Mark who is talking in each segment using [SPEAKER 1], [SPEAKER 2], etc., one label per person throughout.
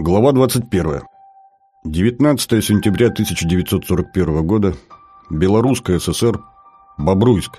[SPEAKER 1] Глава 21. 19 сентября 1941 года. Белорусская ССР. Бобруйск.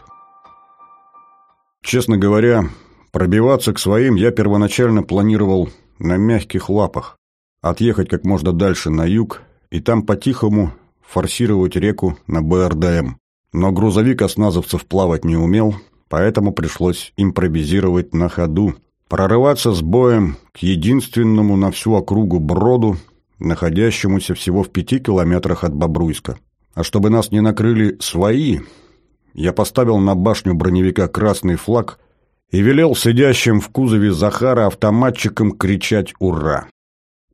[SPEAKER 1] Честно говоря, пробиваться к своим я первоначально планировал на мягких лапах. Отъехать как можно дальше на юг и там по-тихому форсировать реку на БРДМ. Но грузовик осназовцев плавать не умел, поэтому пришлось импровизировать на ходу, прорываться с боем к единственному на всю округу броду, находящемуся всего в пяти километрах от Бобруйска. А чтобы нас не накрыли свои, я поставил на башню броневика красный флаг и велел сидящим в кузове Захара автоматчикам кричать «Ура!».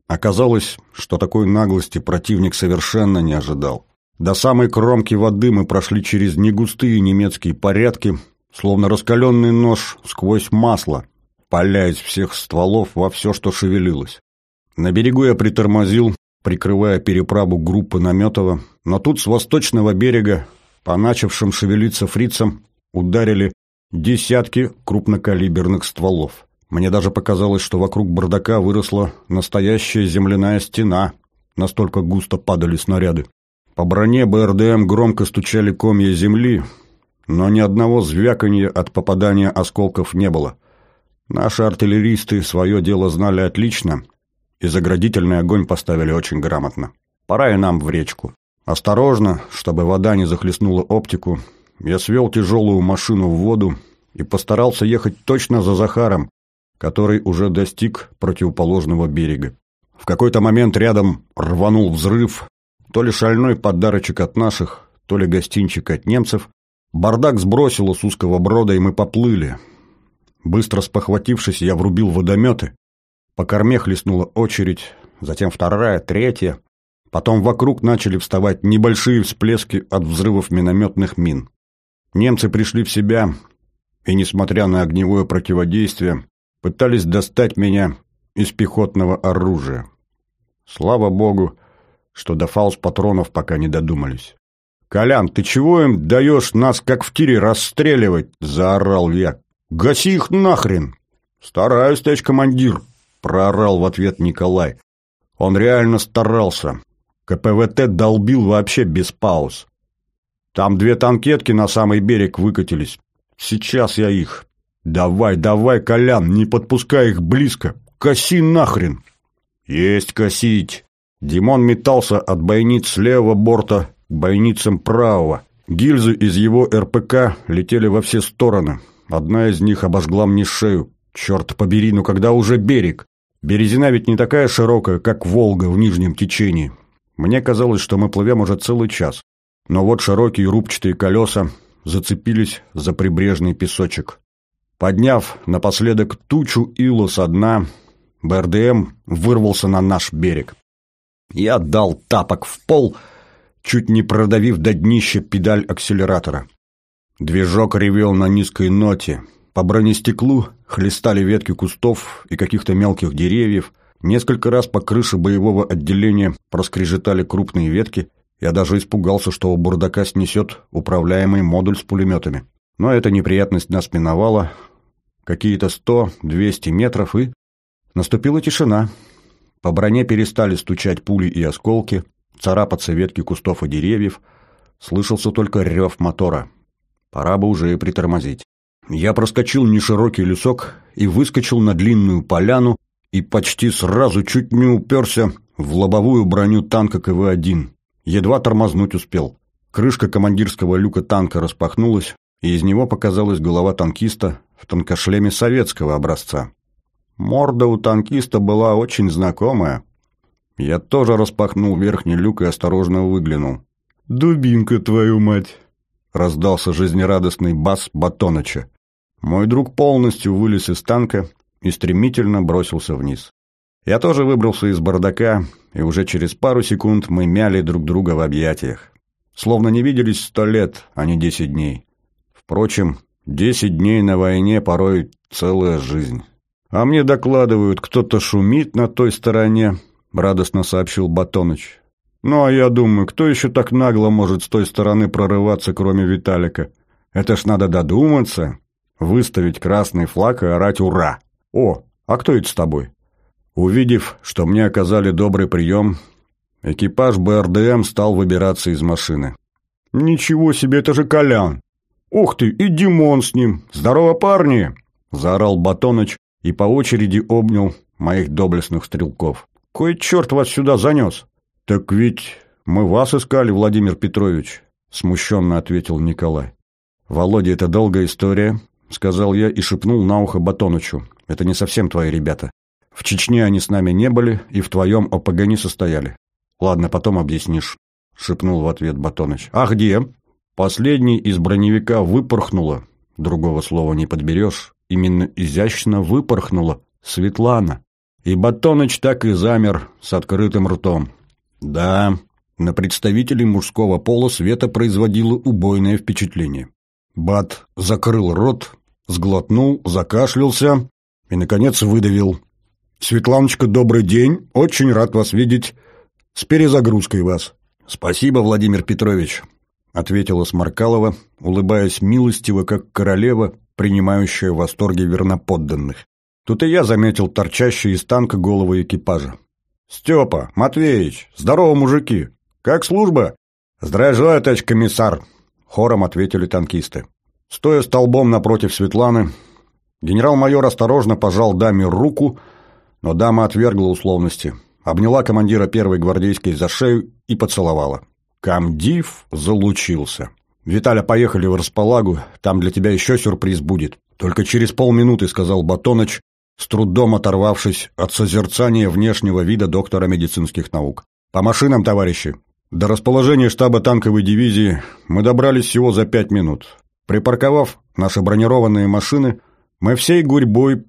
[SPEAKER 1] Оказалось, что такой наглости противник совершенно не ожидал. До самой кромки воды мы прошли через негустые немецкие порядки, словно раскаленный нож сквозь масло, поля из всех стволов во все, что шевелилось. На берегу я притормозил, прикрывая переправу группы Наметова, но тут с восточного берега, по начавшим шевелиться фрицам, ударили десятки крупнокалиберных стволов. Мне даже показалось, что вокруг бардака выросла настоящая земляная стена, настолько густо падали снаряды. По броне БРДМ громко стучали комья земли, но ни одного звяканья от попадания осколков не было. Наши артиллеристы свое дело знали отлично, и заградительный огонь поставили очень грамотно. Пора и нам в речку. Осторожно, чтобы вода не захлестнула оптику, я свел тяжелую машину в воду и постарался ехать точно за Захаром, который уже достиг противоположного берега. В какой-то момент рядом рванул взрыв, то ли шальной подарочек от наших, то ли гостинчик от немцев. Бардак сбросило с узкого брода, и мы поплыли. Быстро спохватившись, я врубил водометы. По корме хлестнула очередь, затем вторая, третья. Потом вокруг начали вставать небольшие всплески от взрывов минометных мин. Немцы пришли в себя и, несмотря на огневое противодействие, пытались достать меня из пехотного оружия. Слава богу, что до фаус-патронов пока не додумались. «Колян, ты чего им даешь нас, как в тире, расстреливать?» – заорал я. «Гаси их нахрен!» «Стараюсь, товарищ командир!» – проорал в ответ Николай. Он реально старался. КПВТ долбил вообще без пауз. Там две танкетки на самый берег выкатились. Сейчас я их. Давай, давай, Колян, не подпускай их близко. Коси нахрен. Есть косить. Димон метался от бойниц левого борта к бойницам правого. Гильзы из его РПК летели во все стороны. Одна из них обожгла мне шею. Черт побери, ну когда уже берег? Березина ведь не такая широкая, как Волга в нижнем течении. Мне казалось, что мы плывем уже целый час. Но вот широкие рубчатые колеса зацепились за прибрежный песочек. Подняв напоследок тучу ила со дна, БРДМ вырвался на наш берег. Я дал тапок в пол, чуть не продавив до днища педаль акселератора. Движок ревел на низкой ноте. По бронестеклу хлестали ветки кустов и каких-то мелких деревьев. Несколько раз по крыше боевого отделения проскрежетали крупные ветки. Я даже испугался, что у бурдака снесет управляемый модуль с пулеметами. Но эта неприятность нас миновала. Какие-то сто-двести метров, и... Наступила тишина. По броне перестали стучать пули и осколки, царапаться ветки кустов и деревьев. Слышался только рев мотора. Пора бы уже и притормозить. Я проскочил неширокий лесок и выскочил на длинную поляну и почти сразу чуть не уперся в лобовую броню танка КВ-1. Едва тормознуть успел. Крышка командирского люка танка распахнулась, и из него показалась голова танкиста в тонкошлеме советского образца. Морда у танкиста была очень знакомая. Я тоже распахнул верхний люк и осторожно выглянул. «Дубинка, твою мать!» — раздался жизнерадостный бас Батоныча. Мой друг полностью вылез из танка и стремительно бросился вниз. Я тоже выбрался из бардака, и уже через пару секунд мы мяли друг друга в объятиях. Словно не виделись сто лет, а не десять дней. Впрочем, десять дней на войне порой целая жизнь. «А мне докладывают, кто-то шумит на той стороне», — радостно сообщил Батоныч. «Ну, а я думаю, кто еще так нагло может с той стороны прорываться, кроме Виталика? Это ж надо додуматься, выставить красный флаг и орать «Ура!» «О, а кто это с тобой?» Увидев, что мне оказали добрый прием, экипаж БРДМ стал выбираться из машины. «Ничего себе, это же Колян! Ух ты, и Димон с ним! Здорово, парни!» – заорал Батоныч и по очереди обнял моих доблестных стрелков. «Кой черт вас сюда занес?» «Так ведь мы вас искали, Владимир Петрович», – смущенно ответил Николай. «Володя, это долгая история», — сказал я и шепнул на ухо Батонычу. «Это не совсем твои ребята. В Чечне они с нами не были и в твоем ОПГ не состояли. Ладно, потом объяснишь», — шепнул в ответ Батоныч. «А где?» Последний из броневика выпорхнула. Другого слова не подберешь. Именно изящно выпорхнула Светлана. И Батоныч так и замер с открытым ртом. Да, на представителей мужского пола Света производила убойное впечатление. Бат закрыл рот, сглотнул, закашлялся и, наконец, выдавил. «Светланочка, добрый день. Очень рад вас видеть. С перезагрузкой вас». «Спасибо, Владимир Петрович», — ответила Сморкалова, улыбаясь милостиво, как королева, принимающая в восторге верноподданных. Тут и я заметил торчащие из танка головы экипажа. «Степа, Матвеич, здорово, мужики! Как служба?» «Здравия товарищ комиссар!» Хором ответили танкисты. Стоя столбом напротив Светланы, генерал-майор осторожно пожал даме руку, но дама отвергла условности, обняла командира первой гвардейской за шею и поцеловала. Камдив залучился. «Виталя, поехали в располагу, там для тебя еще сюрприз будет. Только через полминуты», — сказал Батоныч, с трудом оторвавшись от созерцания внешнего вида доктора медицинских наук. «По машинам, товарищи!» До расположения штаба танковой дивизии мы добрались всего за пять минут. Припарковав наши бронированные машины, мы всей гурьбой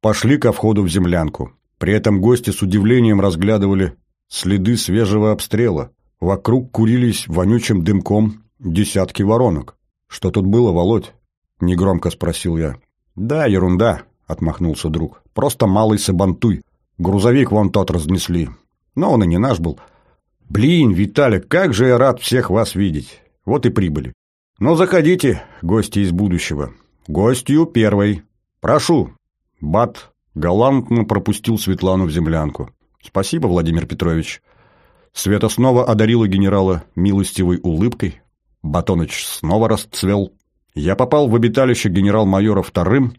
[SPEAKER 1] пошли ко входу в землянку. При этом гости с удивлением разглядывали следы свежего обстрела. Вокруг курились вонючим дымком десятки воронок. «Что тут было, Володь?» — негромко спросил я. «Да, ерунда», — отмахнулся друг. «Просто малый сабантуй. Грузовик вон тот разнесли. Но он и не наш был». «Блин, Виталик, как же я рад всех вас видеть! Вот и прибыли. Но заходите, гости из будущего. Гостью первой. Прошу!» Бат галантно пропустил Светлану в землянку. «Спасибо, Владимир Петрович». Света снова одарила генерала милостивой улыбкой. Батоныч снова расцвел. Я попал в обиталище генерал-майора вторым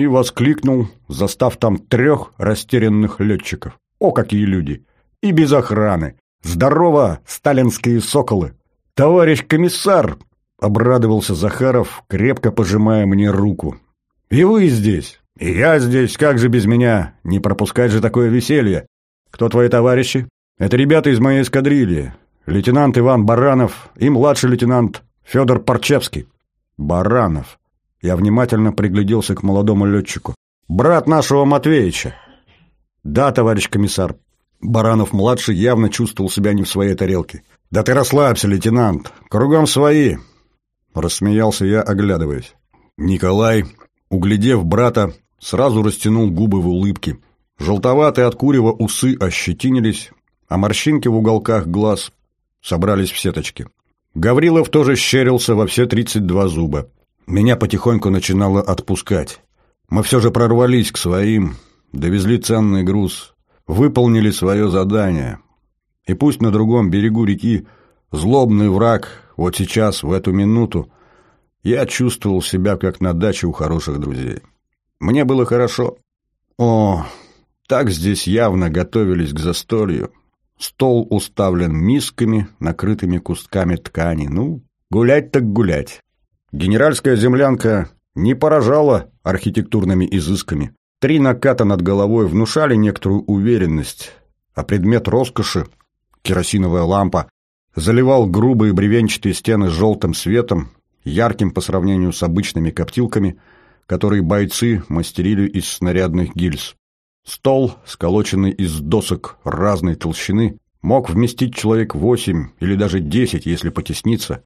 [SPEAKER 1] и воскликнул, застав там трех растерянных летчиков. О, какие люди! И без охраны! «Здорово, сталинские соколы!» «Товарищ комиссар!» — обрадовался Захаров, крепко пожимая мне руку. «И вы здесь! И я здесь! Как же без меня? Не пропускать же такое веселье! Кто твои товарищи?» «Это ребята из моей эскадрильи. Лейтенант Иван Баранов и младший лейтенант Федор Парчевский». «Баранов». Я внимательно пригляделся к молодому летчику. «Брат нашего Матвеича». «Да, товарищ комиссар», Баранов-младший явно чувствовал себя не в своей тарелке. «Да ты расслабься, лейтенант! Кругом свои!» Рассмеялся я, оглядываясь. Николай, углядев брата, сразу растянул губы в улыбке. Желтоватые от курева усы ощетинились, а морщинки в уголках глаз собрались в сеточки. Гаврилов тоже щерился во все тридцать два зуба. Меня потихоньку начинало отпускать. Мы все же прорвались к своим, довезли ценный груз, выполнили свое задание. И пусть на другом берегу реки злобный враг, вот сейчас, в эту минуту, я чувствовал себя как на даче у хороших друзей. Мне было хорошо. О, так здесь явно готовились к застолью. Стол уставлен мисками, накрытыми кусками ткани. Ну, гулять так гулять. Генеральская землянка не поражала архитектурными изысками. Три наката над головой внушали некоторую уверенность, а предмет роскоши, керосиновая лампа, заливал грубые бревенчатые стены желтым светом, ярким по сравнению с обычными коптилками, которые бойцы мастерили из снарядных гильз. Стол, сколоченный из досок разной толщины, мог вместить человек восемь или даже десять, если потесниться,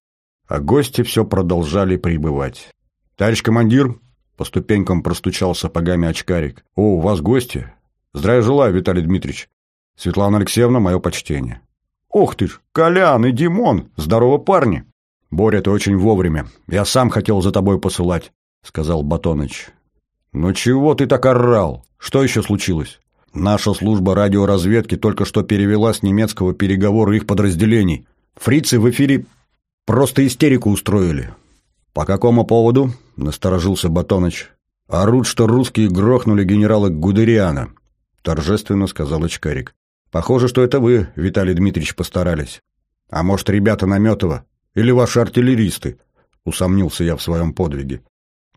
[SPEAKER 1] а гости все продолжали прибывать. «Товарищ командир!» По ступенькам простучал сапогами очкарик. «О, у вас гости? Здравия желаю, Виталий Дмитриевич. Светлана Алексеевна, мое почтение». «Ух ты ж, Колян и Димон! Здорово, парни!» «Боря, ты очень вовремя. Я сам хотел за тобой посылать», — сказал Батоныч. «Ну чего ты так орал? Что еще случилось?» Наша служба радиоразведки только что перевела с немецкого переговора их подразделений. Фрицы в эфире просто истерику устроили. По какому поводу? Насторожился Батоныч. Орут, что русские грохнули генерала Гудериана, торжественно сказал Очкарик. Похоже, что это вы, Виталий Дмитриевич, постарались. А может, ребята Наметова? Или ваши артиллеристы? Усомнился я в своем подвиге.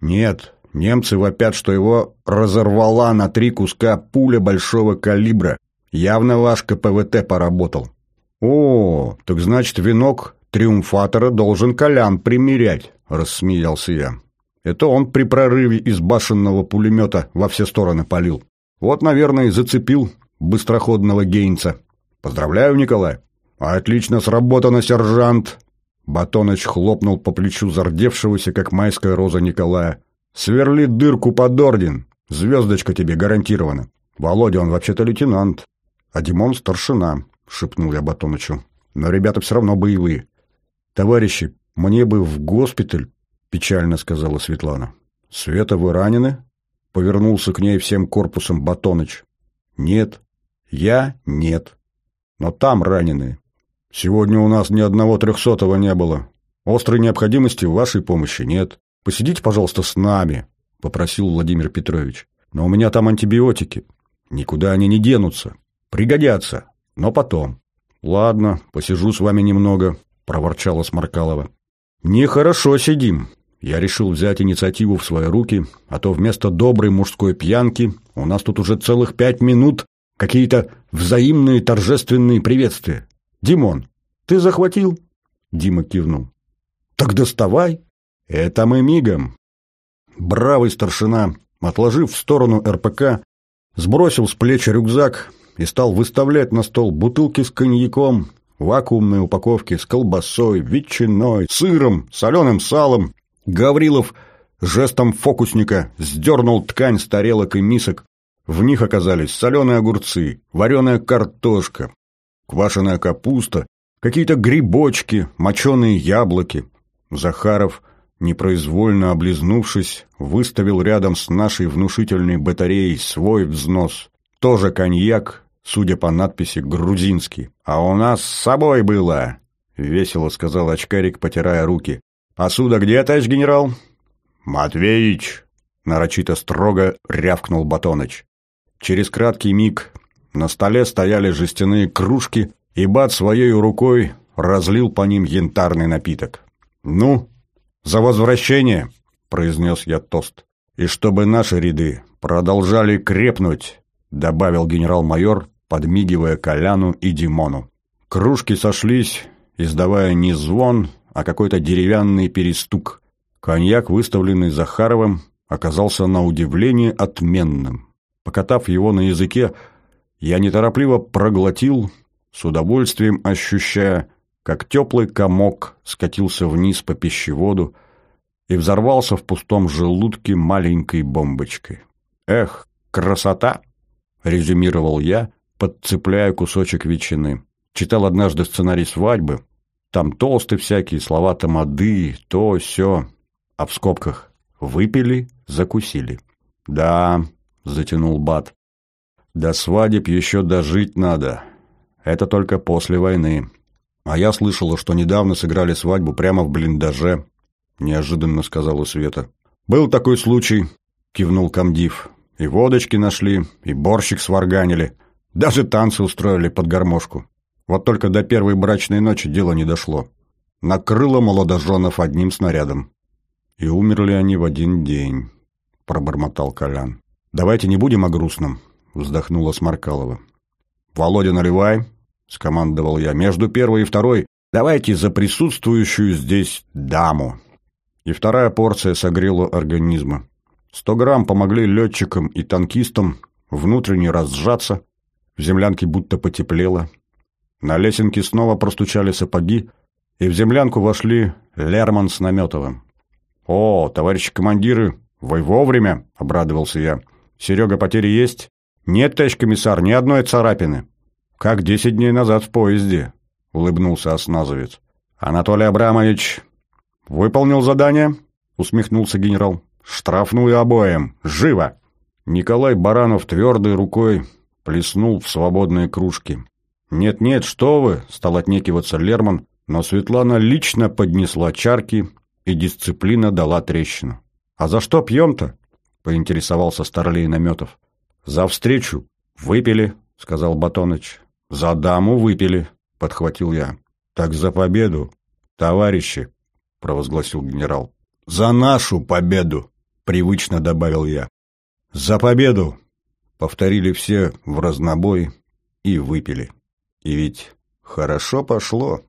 [SPEAKER 1] Нет, Немцы вопят, что его разорвала на три куска пуля большого калибра. Явно ваш КПВТ поработал. О, так значит, венок триумфатора должен Колян примерять, рассмеялся я. Это он при прорыве из башенного пулемета во все стороны палил. Вот, наверное, и зацепил быстроходного гейнца. Поздравляю, Николай. Отлично сработано, сержант. Батоныч хлопнул по плечу зардевшегося, как майская роза Николая. Сверлит дырку под орден. Звездочка тебе гарантирована. Володя, он вообще-то лейтенант. А Димон старшина, шепнул я Батонычу. Но ребята все равно боевые. Товарищи, мне бы в госпиталь, печально сказала Светлана. Света, вы ранены? Повернулся к ней всем корпусом Батоныч. Нет. Я нет. Но там раненые. Сегодня у нас ни одного трехсотого не было. Острой необходимости в вашей помощи нет. «Посидите, пожалуйста, с нами», — попросил Владимир Петрович. «Но у меня там антибиотики. Никуда они не денутся. Пригодятся. Но потом». «Ладно, посижу с вами немного», — проворчала Сморкалова. «Нехорошо сидим». Я решил взять инициативу в свои руки, а то вместо доброй мужской пьянки у нас тут уже целых пять минут какие-то взаимные торжественные приветствия. «Димон, ты захватил?» Дима кивнул. «Так доставай!» «Это мы мигом!» Бравый старшина, отложив в сторону РПК, сбросил с плеч рюкзак и стал выставлять на стол бутылки с коньяком, вакуумные упаковки с колбасой, ветчиной, сыром, соленым салом. Гаврилов жестом фокусника сдернул ткань с тарелок и мисок. В них оказались соленые огурцы, вареная картошка, квашеная капуста, какие-то грибочки, моченые яблоки. Захаров непроизвольно облизнувшись, выставил рядом с нашей внушительной батареей свой взнос. Тоже коньяк, судя по надписи, грузинский. «А у нас с собой было!» — весело сказал очкарик, потирая руки. «Посуда где, товарищ генерал?» «Матвеич!» — нарочито строго рявкнул Батоныч. Через краткий миг на столе стояли жестяные кружки, и Бат своей рукой разлил по ним янтарный напиток. «Ну, «За возвращение!» — произнес я тост. «И чтобы наши ряды продолжали крепнуть!» — добавил генерал-майор, подмигивая Коляну и Димону. Кружки сошлись, издавая не звон, а какой-то деревянный перестук. Коньяк, выставленный Захаровым, оказался на удивление отменным. Покатав его на языке, я неторопливо проглотил, с удовольствием ощущая, как теплый комок скатился вниз по пищеводу и взорвался в пустом желудке маленькой бомбочкой. «Эх, красота!» — резюмировал я, подцепляя кусочек ветчины. Читал однажды сценарий свадьбы. Там толсты всякие, слова тамады, то, сё. А в скобках «выпили, закусили». «Да», — затянул Бат, — «до свадеб еще дожить надо. Это только после войны». «А я слышала, что недавно сыграли свадьбу прямо в блиндаже», — неожиданно сказала Света. «Был такой случай», — кивнул комдив. «И водочки нашли, и борщик сварганили. Даже танцы устроили под гармошку. Вот только до первой брачной ночи дело не дошло. Накрыло молодоженов одним снарядом. И умерли они в один день», — пробормотал Колян. «Давайте не будем о грустном», — вздохнула Сморкалова. «Володя, наливай», — скомандовал я. «Между первой и второй давайте за присутствующую здесь даму». И вторая порция согрела организма. Сто грамм помогли летчикам и танкистам внутренне разжаться, в землянке будто потеплело. На лесенке снова простучали сапоги, и в землянку вошли Лерман с Наметовым. «О, товарищи командиры, вы вовремя!» — обрадовался я. «Серега, потери есть?» «Нет, товарищ комиссар, ни одной царапины». «Как десять дней назад в поезде», — улыбнулся осназовец. «Анатолий Абрамович выполнил задание?» — усмехнулся генерал. «Штрафную обоим! Живо!» Николай Баранов твердой рукой плеснул в свободные кружки. «Нет-нет, что вы!» — стал отнекиваться Лерман, но Светлана лично поднесла чарки, и дисциплина дала трещину. «А за что пьем-то?» — поинтересовался Старлей Наметов. «За встречу. Выпили», — сказал Батоныч. «За даму выпили», — подхватил я. «Так за победу, товарищи», — провозгласил генерал. «За нашу победу», — привычно добавил я. «За победу!» — повторили все в разнобой и выпили. И ведь хорошо пошло.